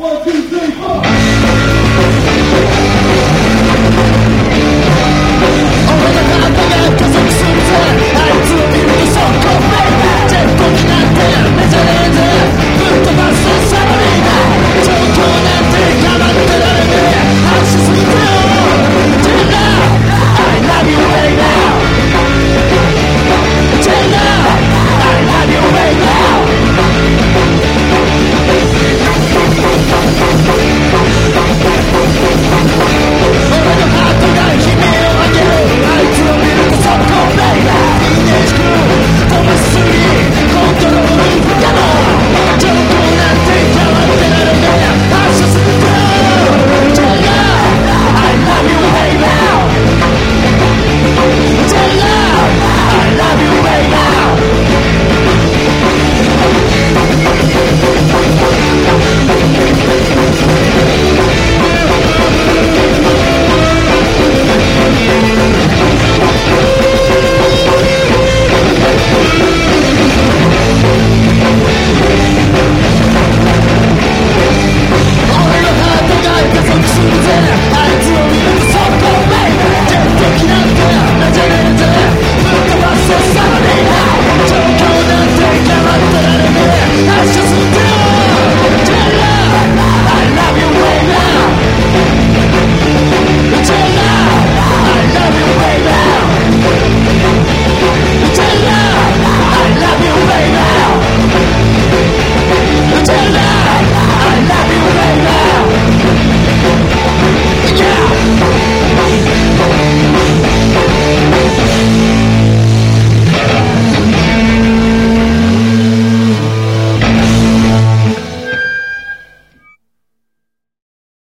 One, two, three.